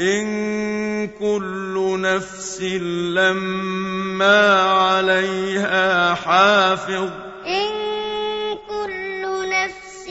إِن كُلُّ نَفْسٍ لَّمَّا عَلَيْهَا حَافِظٌ. إِن كُلُّ نَفْسٍ